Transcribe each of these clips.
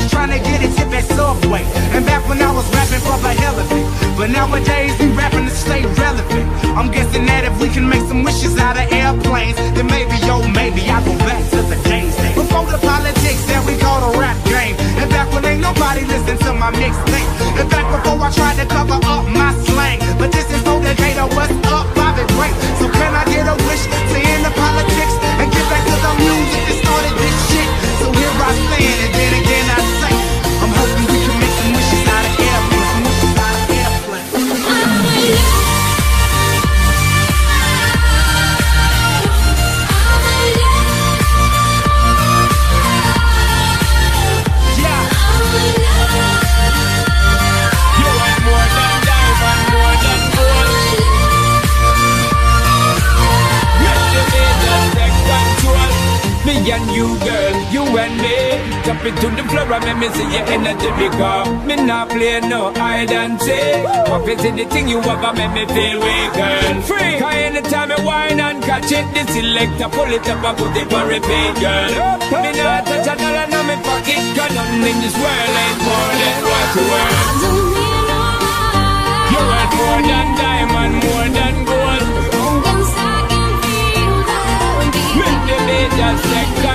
was trying to get a tip at Subway, and back when I was rapping for the hell of it. But nowadays we rapping to stay relevant. I'm guessing that if we can make some wishes out of airplanes, then maybe, yo, maybe I'll go back to the days before the politics that we call the rap game. And back when ain't nobody listen to my mixtape. And back before I tried to cover up my slang. But this is no Decatur, what's up, Bobby Ray. So can I get a wish to end the politics and get back to the music that started this shit? So here I stand, and then Me and you, girl, you and me. Jump into the floor and make me see your energy because me not play no hide and seek. What is anything you ever make me feel weak, girl? Free. Cause anytime I whine and catch it, the selector pull it up and put it on repeat, girl. Me not touch a dollar in my pocket, cause nothing in this world ain't more than what you worth. You want more than diamond, just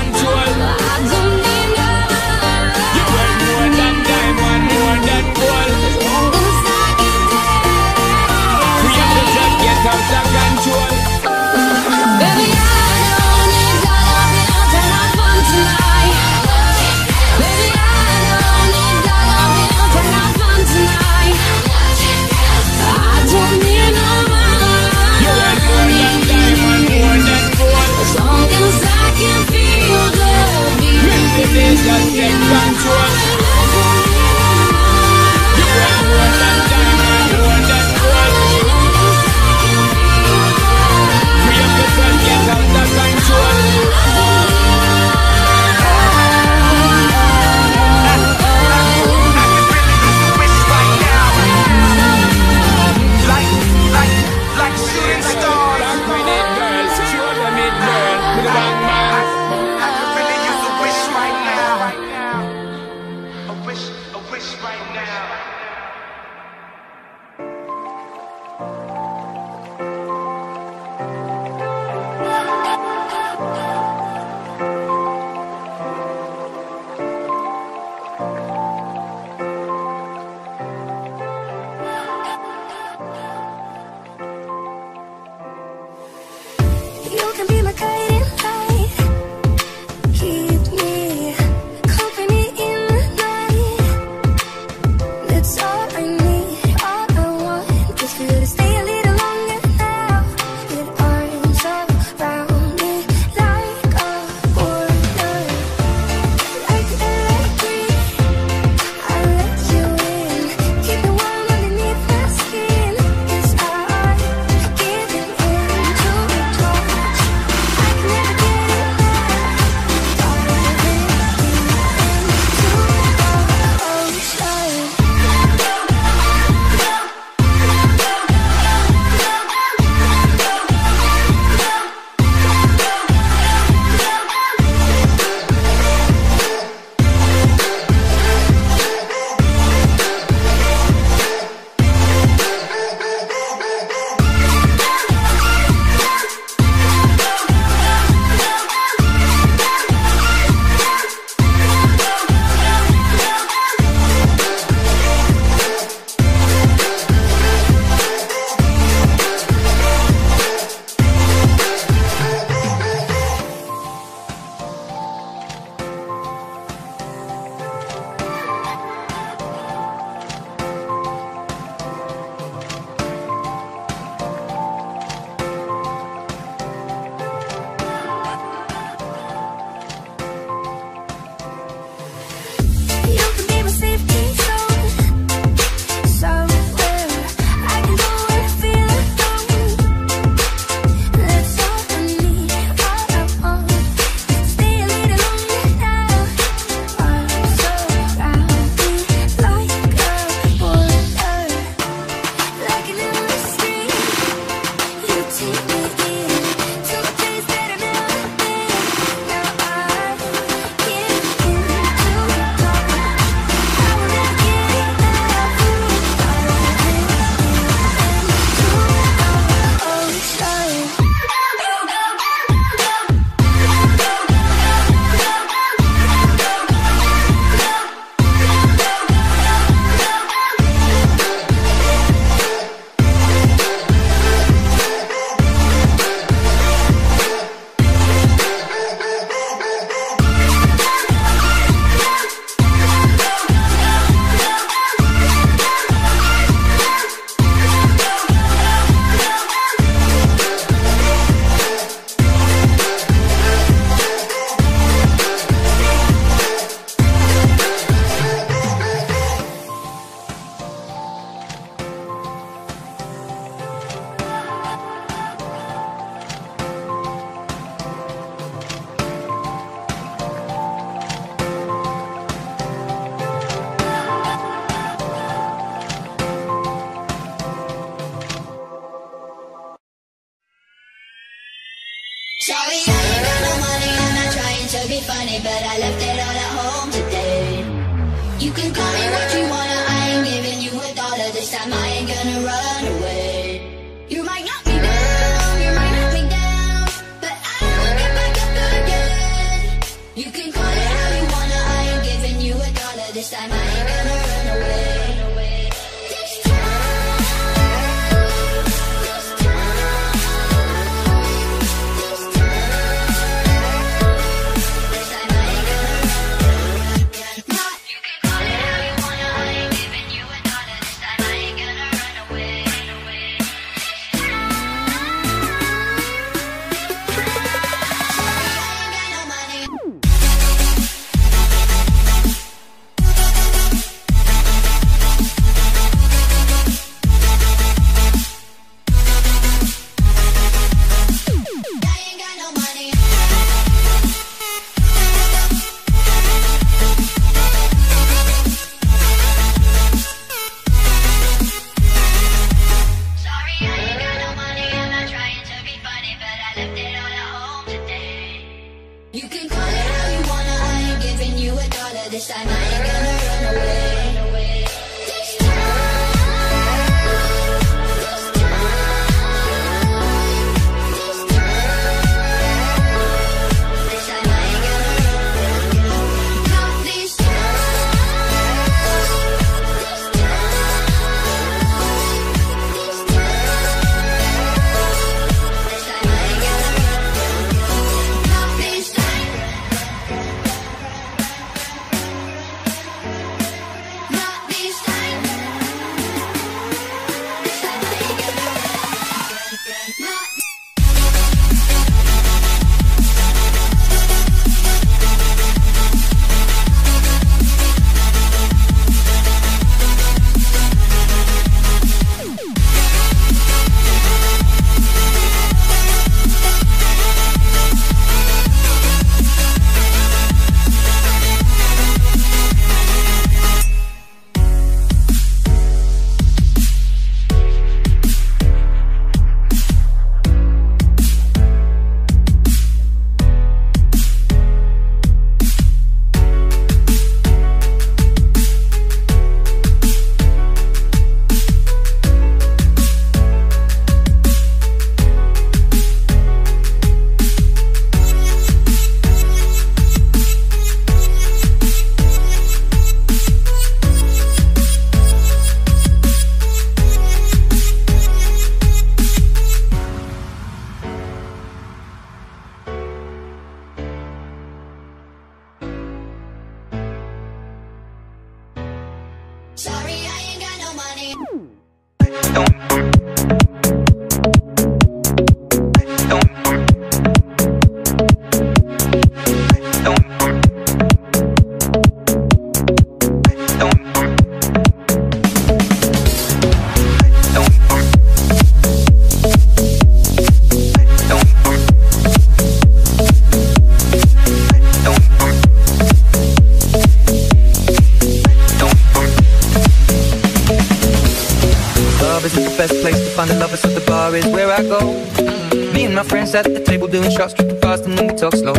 doing shots, tripping fast, and then we talk slow.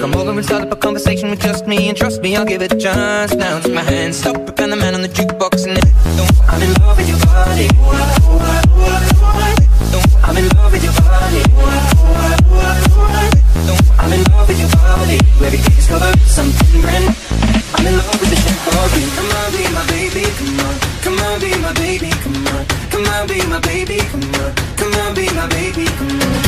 Come over and start up a conversation with just me, and trust me, I'll give it a chance. Now take my hand, stop it, and the man on the jukebox, and then I'm in love with your body. I'm in love with your body. I'm in love with your body. where Every day discover something brand. I'm in love with the shape of you. Come on, be my baby, come on. Come on, be my baby, come on. Come on, be my baby, come on. Come on, be my baby, come on.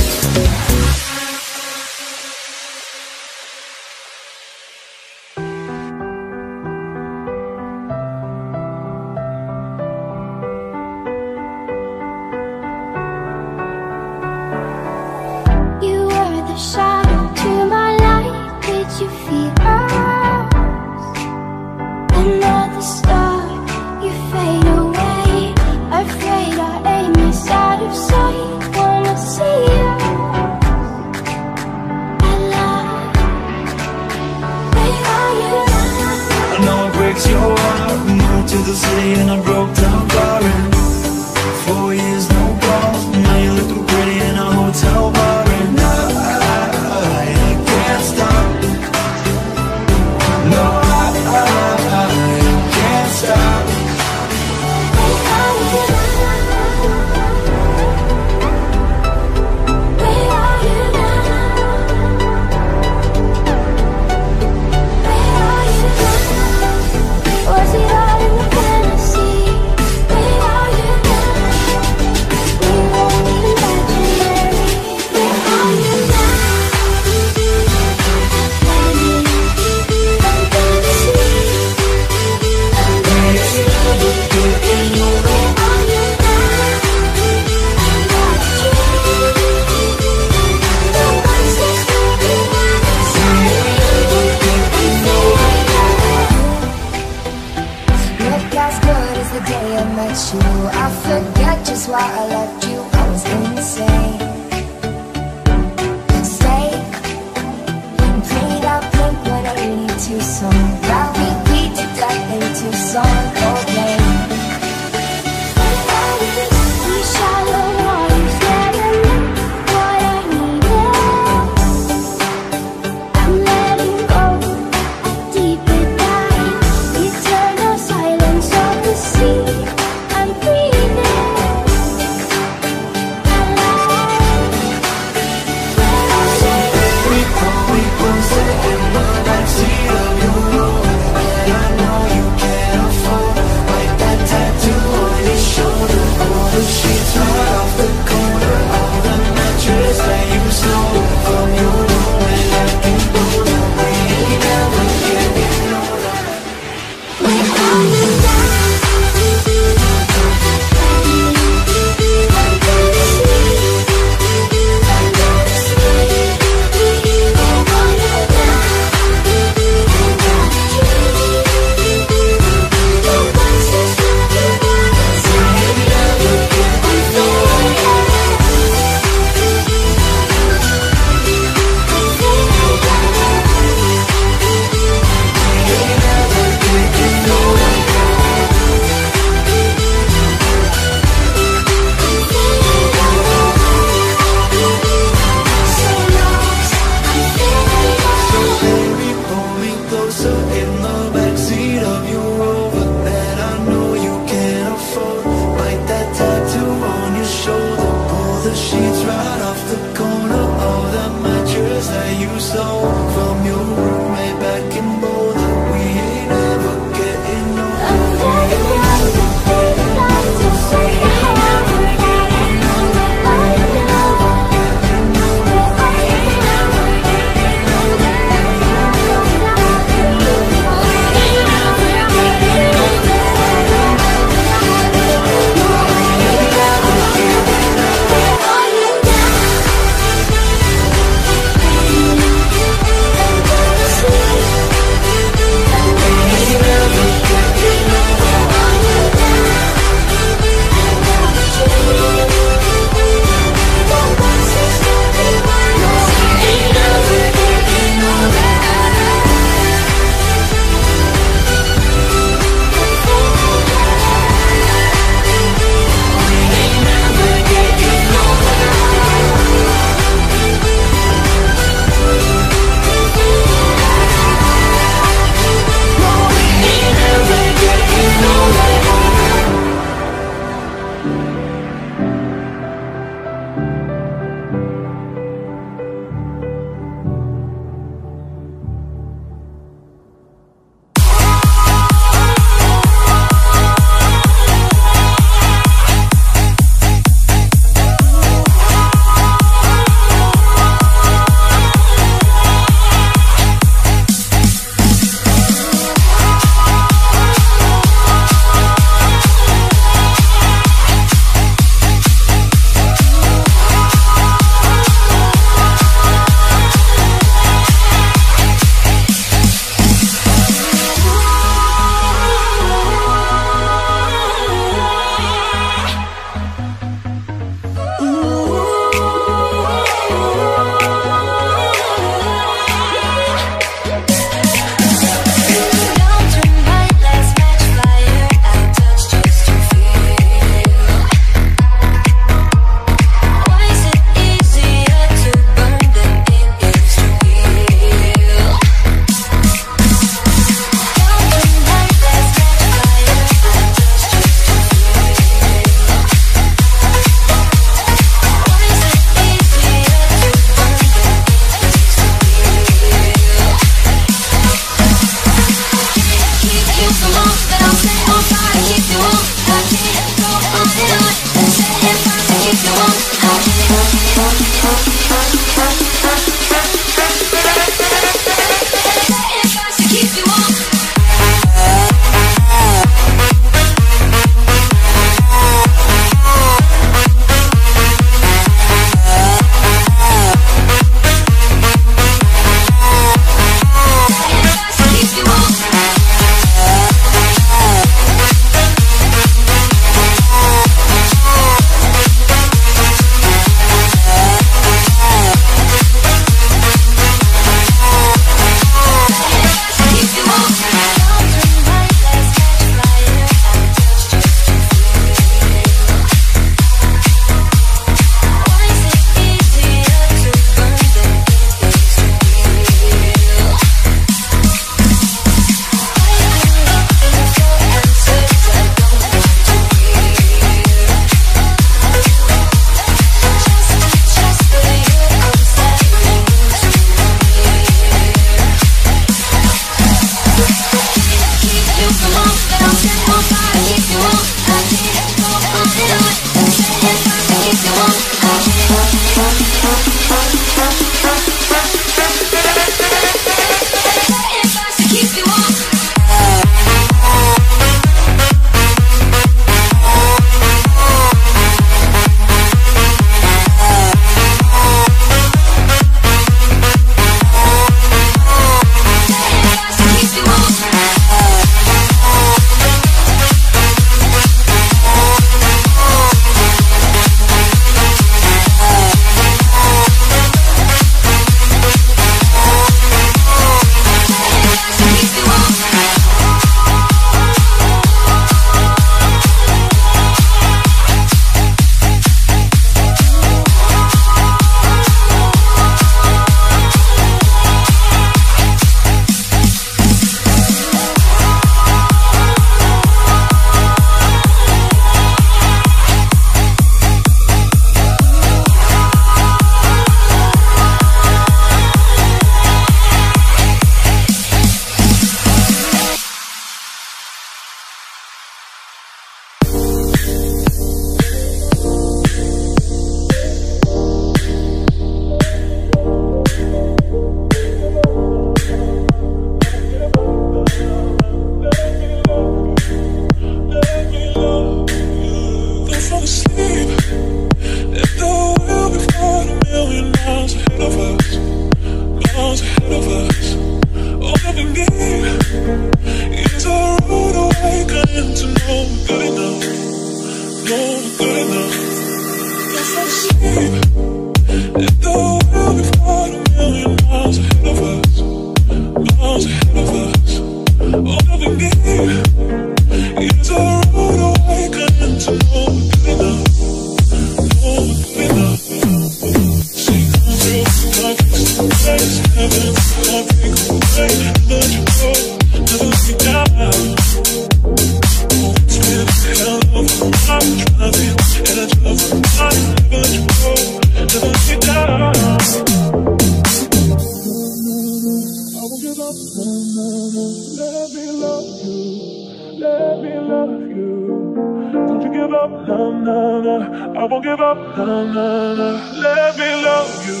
I won't give up. No, no, no. Let me love you.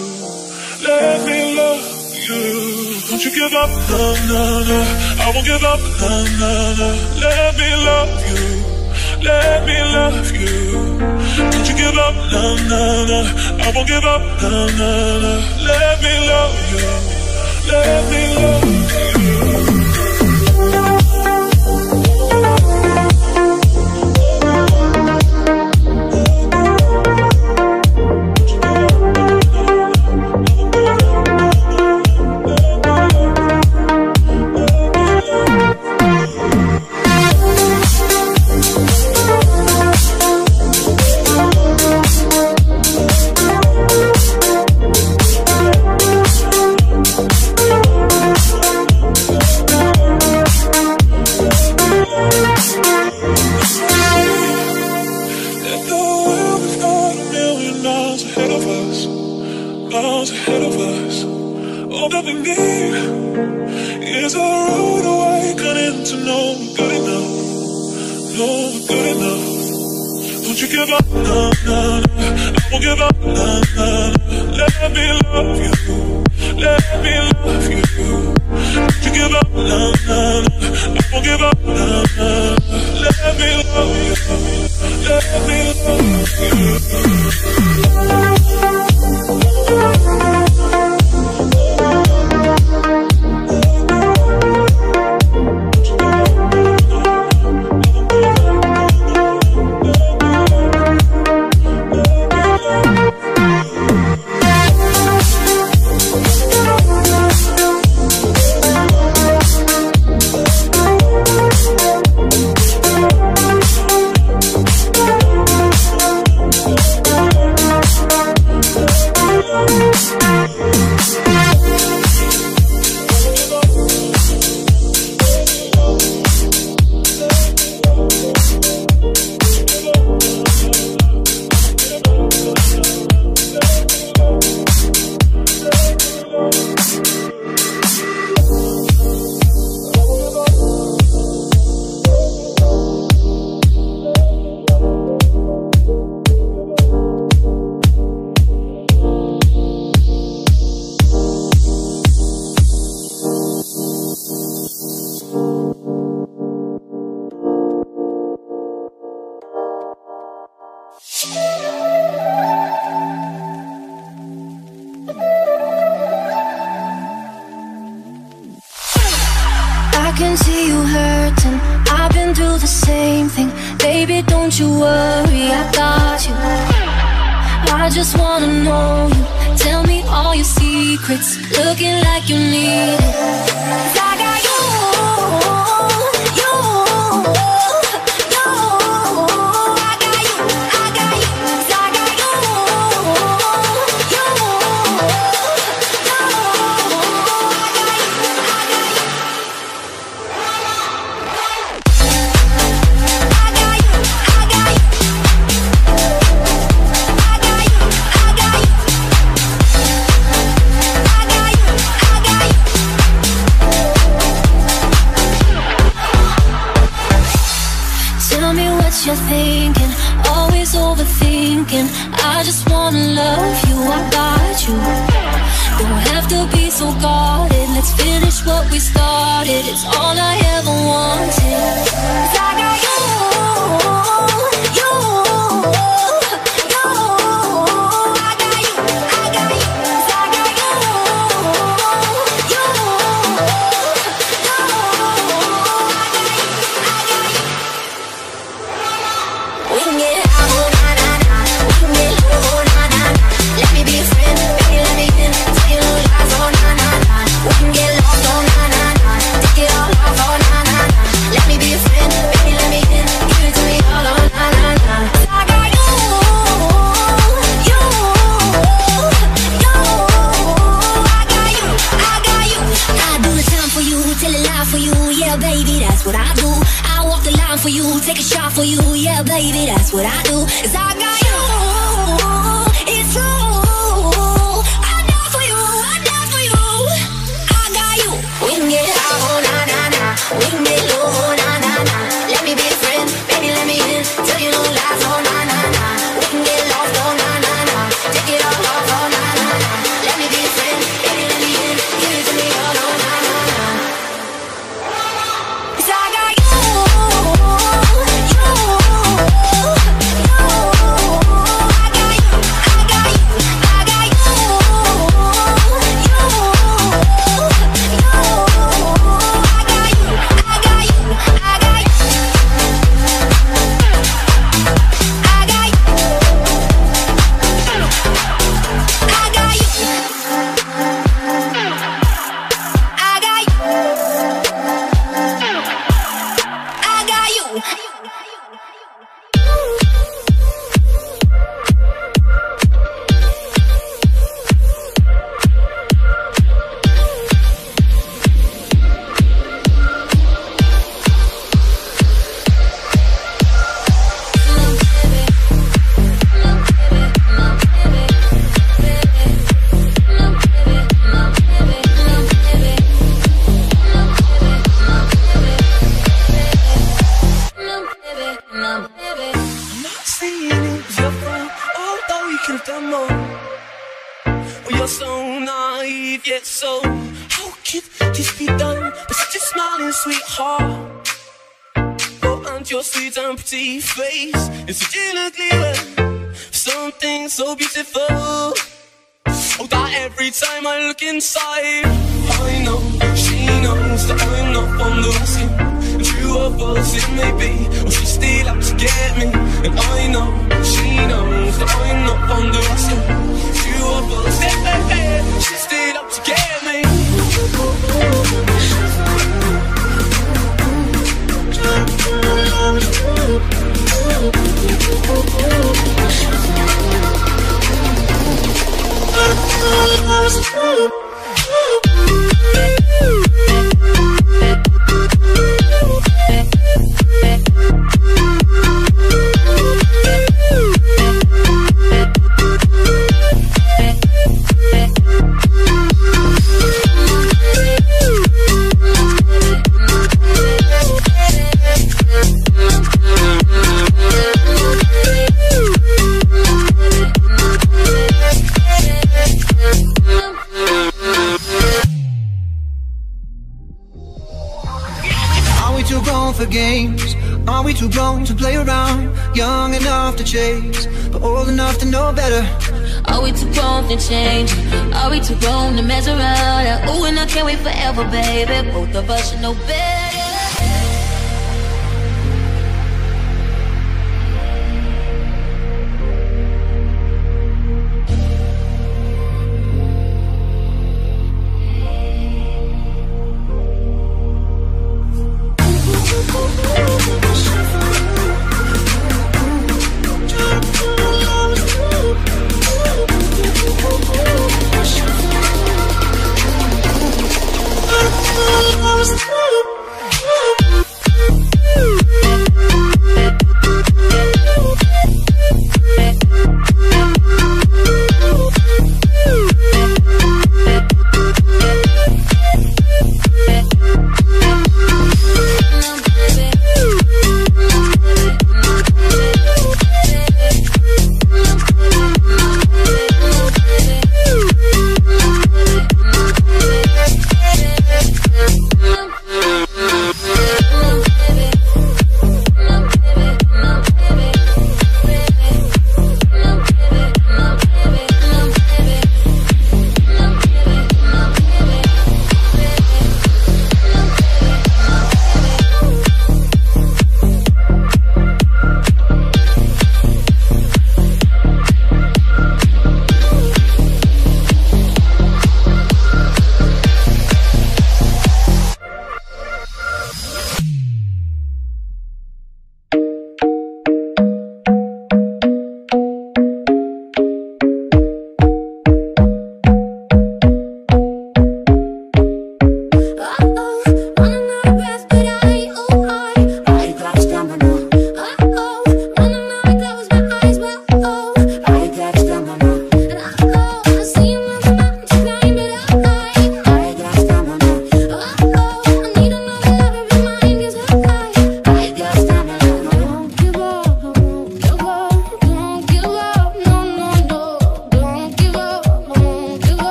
Let me love you. Don't you give up. No, no, no. I won't give up. No, no, no. Let me love you. Let me love you. Don't you give up. No, no, no. I won't give up. No, no, no. Let me love you. Let me love you. looking like you need yeah, baby, that's what I do. Cause I got this be done? But such a smiling sweetheart. Oh, and your sweet and pretty face is such an ugly. Something so beautiful. Oh, that every time I look inside, I know she knows that I'm not fond of asking. True or false it may be, or she's still out to get me. And I know she knows that I'm not fond of asking. True or false, eh, eh, eh, she's still out to get me. Are for games? Are we too grown to play around? Young enough to chase, but old enough to know better. Are we too grown to change? Are we too grown to mess around? Ooh, and I can't wait forever, baby. Both of us should know better.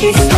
Now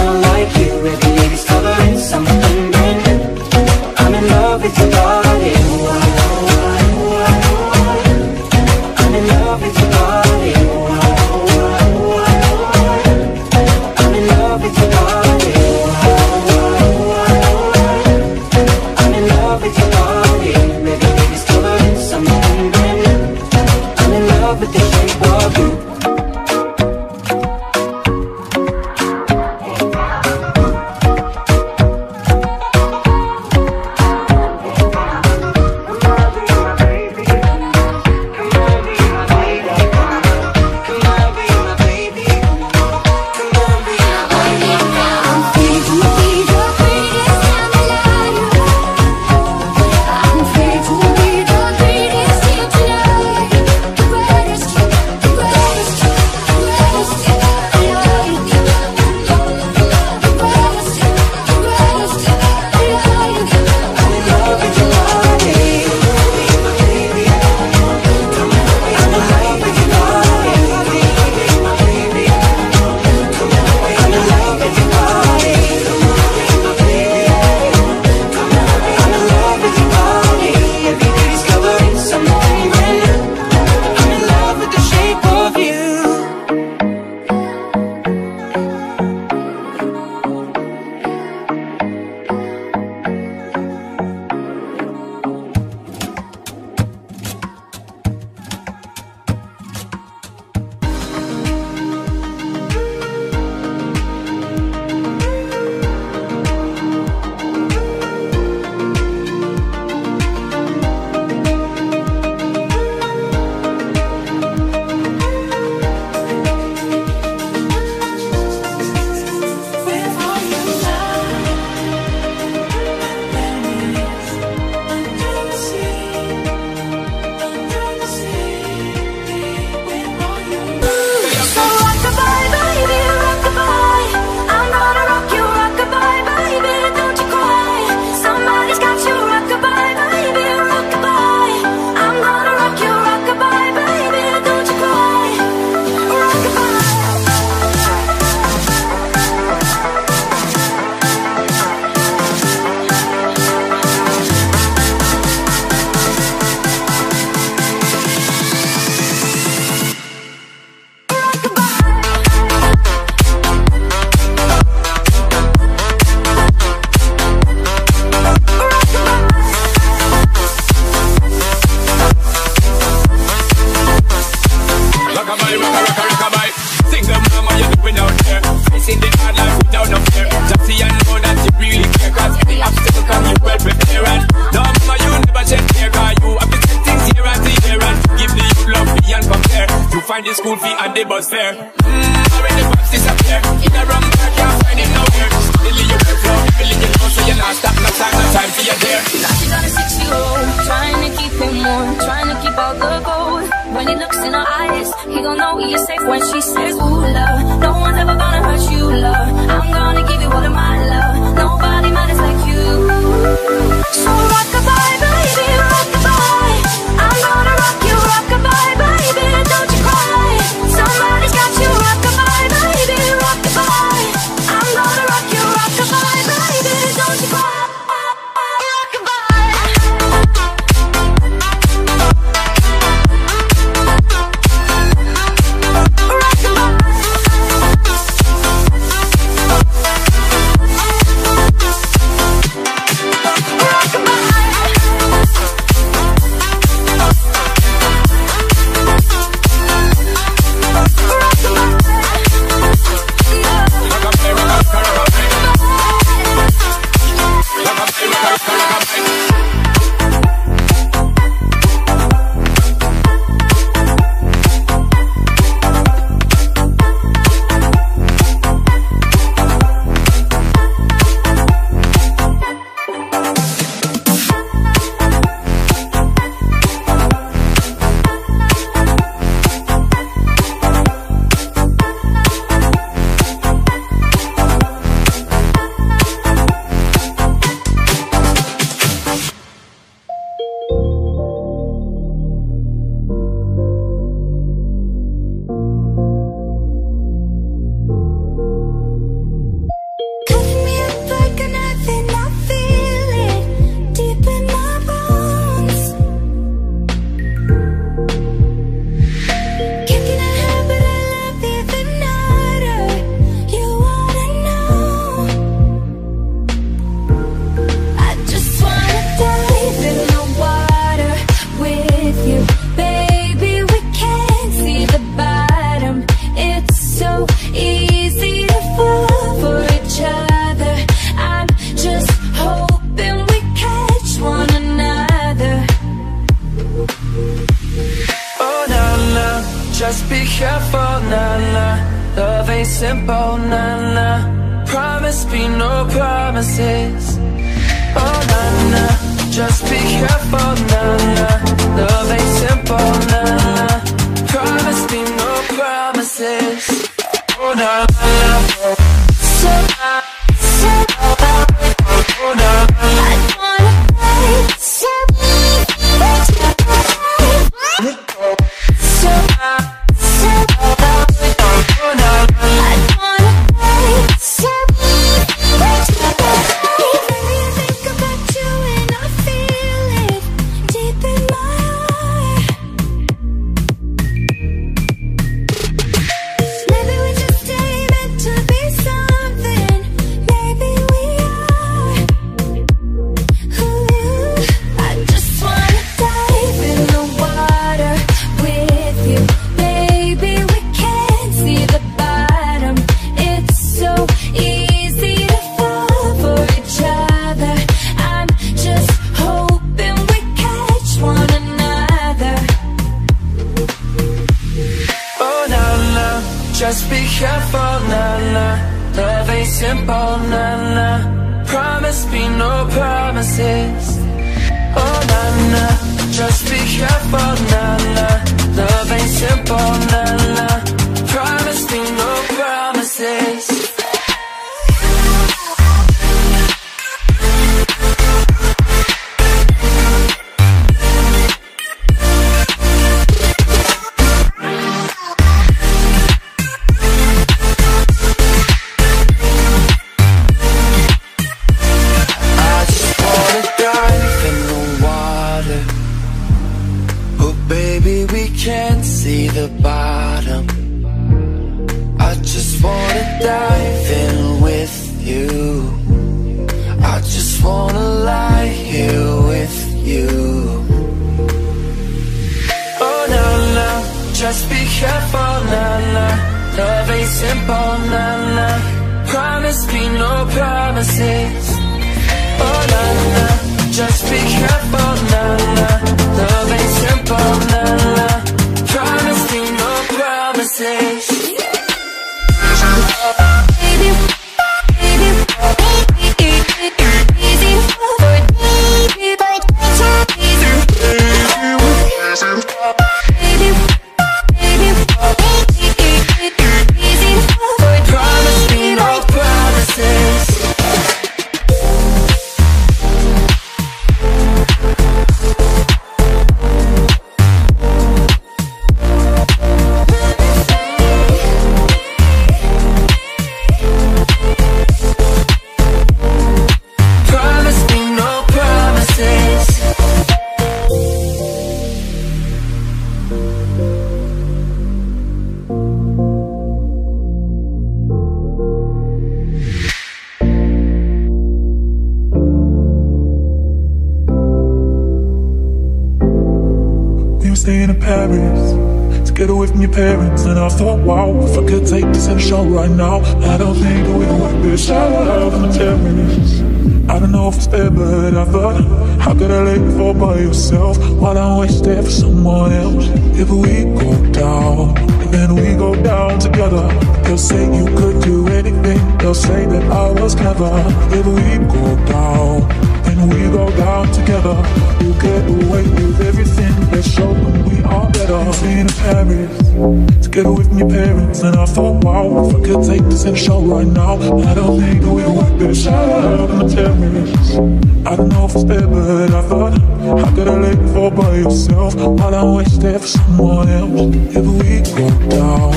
by yourself while I'm wasted for someone else? If we go down,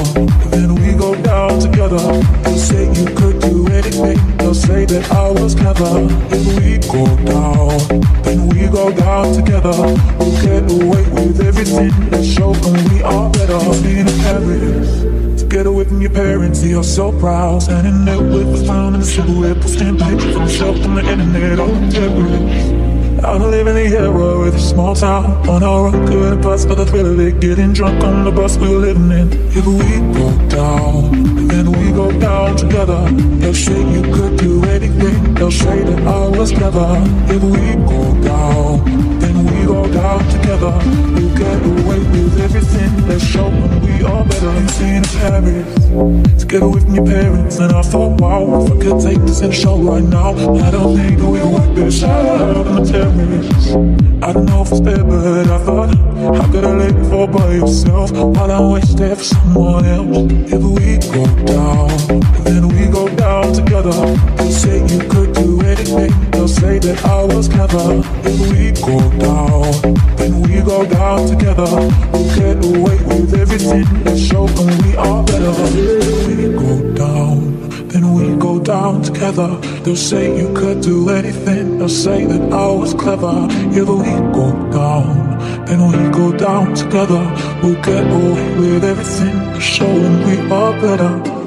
then we go down together. They'll say you could do anything. They'll say that I was clever. If we go down, then we go down together. We'll get away with everything. Let's show them we are better. Being in Paris. To get away from your parents, you're so proud. Standing there with a phone and the silhouette, posting pictures of yourself on the internet on the terrace. To live in the era with a small town On our own good bus for the thrill of it Getting drunk on the bus we were living in If we go down, then we go down together They'll say you could do anything They'll say that I was clever If we go down, then we go down together, we'll get away with everything. Let's show them we are better. Seen in Paris, together with my parents, and I thought, wow, if I could take this in a show right now, I don't think we would be shot out on the. I don't know if it's fair, but I thought, how could I you fall by yourself while I wait there for someone else? If we go down, then we go down together. They say you could do anything, they'll say that I was clever. If we go down, then we go down together. We'll get away with everything, let's show them we are better. If we go down, then we go down together. They'll say you could do anything, they'll say that I was clever. If we go down, then we go down together. We'll get away with everything, show them we are better.